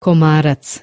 komarac.